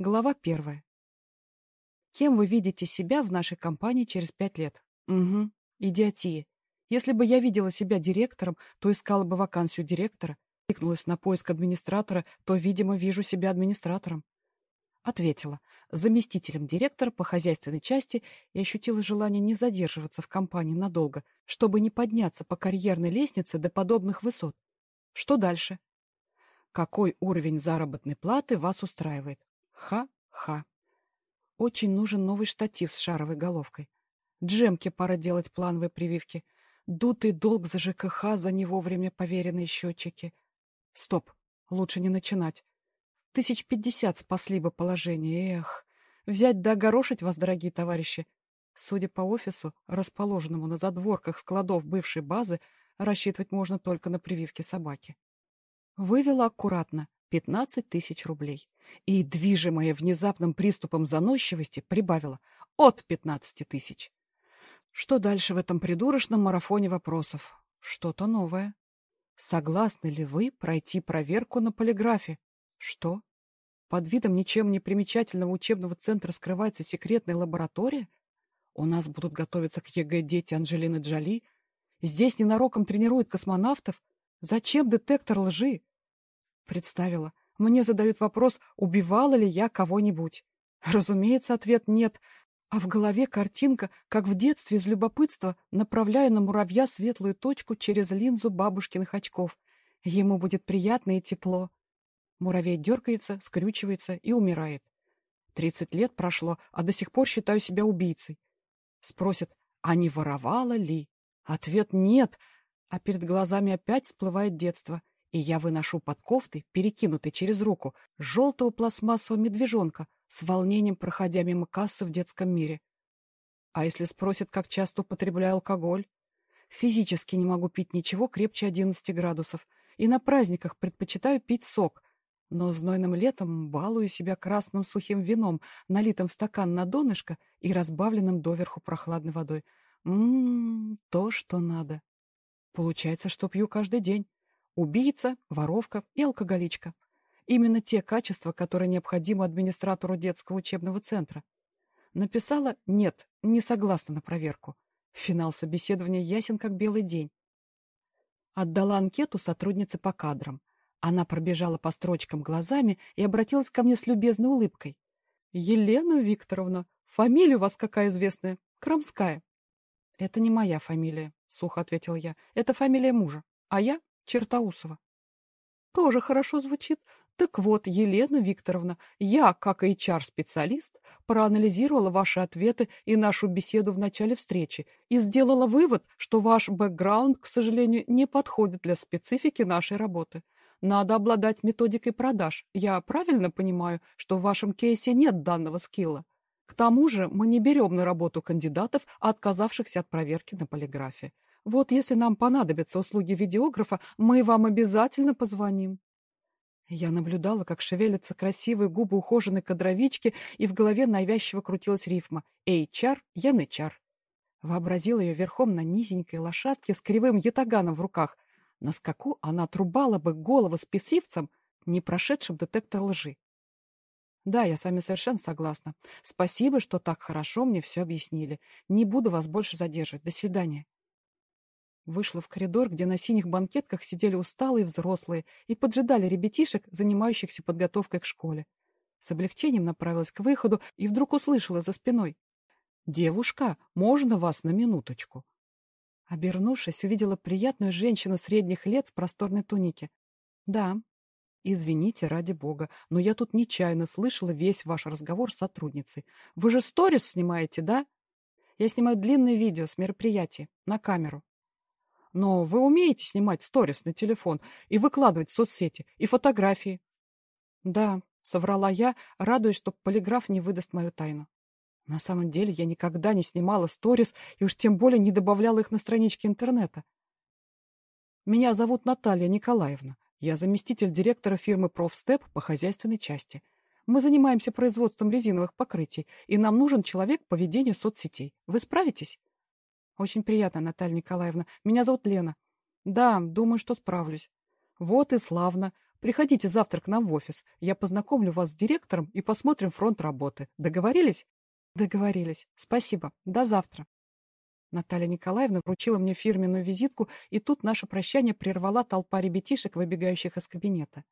Глава первая. Кем вы видите себя в нашей компании через пять лет? Угу, идиотия. Если бы я видела себя директором, то искала бы вакансию директора. Кликнулась на поиск администратора, то, видимо, вижу себя администратором. Ответила. Заместителем директора по хозяйственной части и ощутила желание не задерживаться в компании надолго, чтобы не подняться по карьерной лестнице до подобных высот. Что дальше? Какой уровень заработной платы вас устраивает? Ха-ха. Очень нужен новый штатив с шаровой головкой. Джемке пора делать плановые прививки. Дутый долг за ЖКХ, за не вовремя поверенные счетчики. Стоп, лучше не начинать. Тысяч пятьдесят спасли бы положение. Эх, взять да огорошить вас, дорогие товарищи. Судя по офису, расположенному на задворках складов бывшей базы, рассчитывать можно только на прививки собаки. Вывела аккуратно. Пятнадцать тысяч рублей. И, движимая внезапным приступом заносчивости, прибавила от пятнадцати тысяч. Что дальше в этом придурочном марафоне вопросов? Что-то новое. Согласны ли вы пройти проверку на полиграфе? Что? Под видом ничем не примечательного учебного центра скрывается секретная лаборатория? У нас будут готовиться к ЕГЭ дети Анджелины Джоли? Здесь ненароком тренируют космонавтов? Зачем детектор лжи? Представила. Мне задают вопрос, убивала ли я кого-нибудь. Разумеется, ответ нет. А в голове картинка, как в детстве из любопытства, направляю на муравья светлую точку через линзу бабушкиных очков. Ему будет приятно и тепло. Муравей дергается, скрючивается и умирает. Тридцать лет прошло, а до сих пор считаю себя убийцей. Спросят, а не воровала ли? Ответ нет, а перед глазами опять всплывает детство и я выношу под кофтой, перекинутой через руку, желтого пластмассового медвежонка, с волнением проходя мимо кассы в детском мире. А если спросят, как часто употребляю алкоголь? Физически не могу пить ничего крепче 11 градусов, и на праздниках предпочитаю пить сок, но знойным летом балую себя красным сухим вином, налитым в стакан на донышко и разбавленным доверху прохладной водой. Ммм, то, что надо. Получается, что пью каждый день. Убийца, воровка и алкоголичка. Именно те качества, которые необходимы администратору детского учебного центра. Написала «нет, не согласна на проверку». Финал собеседования ясен, как белый день. Отдала анкету сотруднице по кадрам. Она пробежала по строчкам глазами и обратилась ко мне с любезной улыбкой. «Елена Викторовна, фамилия у вас какая известная? Крамская». «Это не моя фамилия», — сухо ответил я. «Это фамилия мужа. А я Чертоусова. Тоже хорошо звучит. Так вот, Елена Викторовна, я, как HR-специалист, проанализировала ваши ответы и нашу беседу в начале встречи и сделала вывод, что ваш бэкграунд, к сожалению, не подходит для специфики нашей работы. Надо обладать методикой продаж. Я правильно понимаю, что в вашем кейсе нет данного скилла? К тому же мы не берем на работу кандидатов, отказавшихся от проверки на полиграфе. Вот если нам понадобятся услуги видеографа, мы вам обязательно позвоним. Я наблюдала, как шевелятся красивые губы ухоженной кадровички, и в голове навязчиво крутилась рифма «Эйчар, янычар». Вообразила ее верхом на низенькой лошадке с кривым ятаганом в руках. На скаку она отрубала бы голову спесивцам, не прошедшим детектор лжи. Да, я с вами совершенно согласна. Спасибо, что так хорошо мне все объяснили. Не буду вас больше задерживать. До свидания. Вышла в коридор, где на синих банкетках сидели усталые взрослые и поджидали ребятишек, занимающихся подготовкой к школе. С облегчением направилась к выходу и вдруг услышала за спиной. «Девушка, можно вас на минуточку?» Обернувшись, увидела приятную женщину средних лет в просторной тунике. «Да, извините, ради бога, но я тут нечаянно слышала весь ваш разговор с сотрудницей. Вы же сторис снимаете, да?» «Я снимаю длинное видео с мероприятия, на камеру. Но вы умеете снимать сторис на телефон и выкладывать в соцсети, и фотографии? Да, соврала я, радуясь, что полиграф не выдаст мою тайну. На самом деле я никогда не снимала сторис и уж тем более не добавляла их на странички интернета. Меня зовут Наталья Николаевна. Я заместитель директора фирмы «Профстеп» по хозяйственной части. Мы занимаемся производством резиновых покрытий, и нам нужен человек по ведению соцсетей. Вы справитесь? Очень приятно, Наталья Николаевна. Меня зовут Лена. Да, думаю, что справлюсь. Вот и славно. Приходите завтра к нам в офис. Я познакомлю вас с директором и посмотрим фронт работы. Договорились? Договорились. Спасибо. До завтра. Наталья Николаевна вручила мне фирменную визитку, и тут наше прощание прервала толпа ребятишек, выбегающих из кабинета.